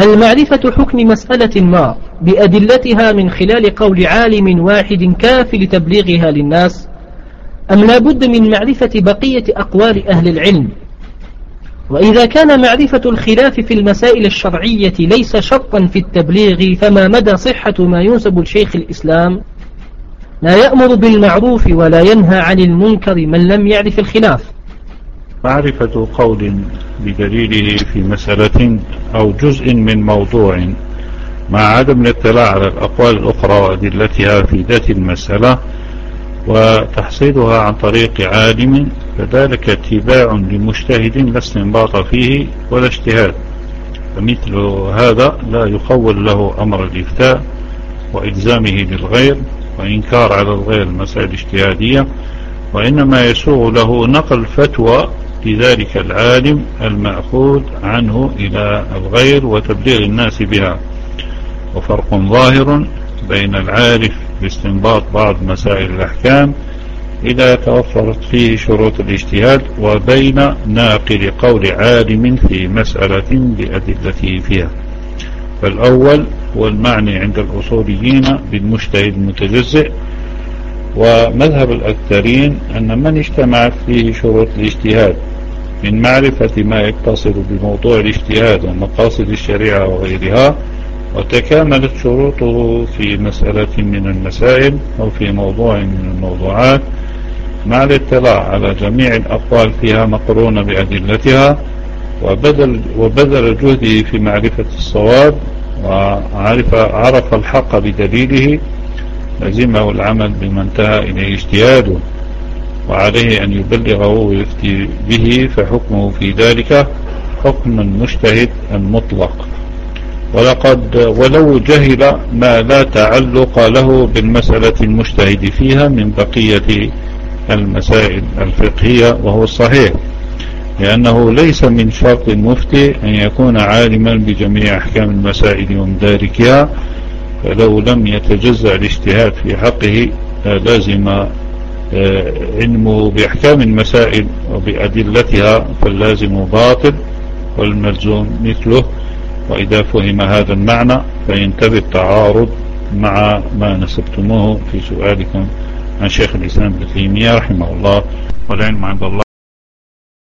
هل معرفة حكم مسألة ما بأدلتها من خلال قول عالم واحد كاف لتبليغها للناس؟ أم لا بد من معرفة بقية أقوال أهل العلم؟ وإذا كان معرفة الخلاف في المسائل الشرعية ليس شرطا في التبليغ فما مدى صحة ما ينسب لشيخ الإسلام؟ لا يأمر بالمعروف ولا ينهى عن المنكر من لم يعرف الخلاف. معرفة قول بدليله في مسألة أو جزء من موضوع مع عدم الاطلاع على الأقوال الأخرى وأدلتها في ذات المسألة وتحصيلها عن طريق عالم فذلك اتباع لمجتهد لا استنباط فيه ولا اجتهاد. فمثل هذا لا يخول له أمر الإفتاء وإلزامه للغير وإنكار على الغير المسائل الاجتهادية وإنما يسوغ له نقل فتوى لذلك العالم المأخوذ عنه إلى الغير وتبليغ الناس بها. وفرق ظاهر بين العارف باستنباط بعض مسائل الأحكام إذا توفرت فيه شروط الاجتهاد وبين ناقل قول عالم في مسألة بأدلته فيها. فالأول هو المعني عند الأصوليين بالمجتهد المتجزئ ومذهب الأكثرين أن من اجتمعت فيه شروط الاجتهاد من معرفة ما يتصل بموضوع الاجتهاد ومقاصد الشريعة وغيرها وتكاملت شروطه في مسألة من المسائل أو في موضوع من الموضوعات مع الاطلاع على جميع الأقوال فيها مقرونة بأدلتها وبذل, وبذل جهده في معرفة الصواب وعرف عرف الحق بدليله لزمه العمل بما انتهى إليه اجتهاده. وعليه أن يبلغه ويفتي به فحكمه في ذلك حكم المجتهد المطلق ولقد ولو جهل ما لا تعلق له بالمسألة المجتهد فيها من بقية المسائل الفقهية وهو الصحيح. لأنه ليس من شرط المفتي أن يكون عالما بجميع أحكام المسائل ومداركها فلو لم يتجزأ الاجتهاد في حقه لازم علمه بأحكام المسائل وبأدلتها فاللازم باطل والملزوم مثله. وإذا فهم هذا المعنى فينتبه التعارض مع ما نسبتموه في سؤالكم عن شيخ الإسلام ابن تيمية رحمه الله والعلم عند الله.